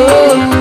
oh.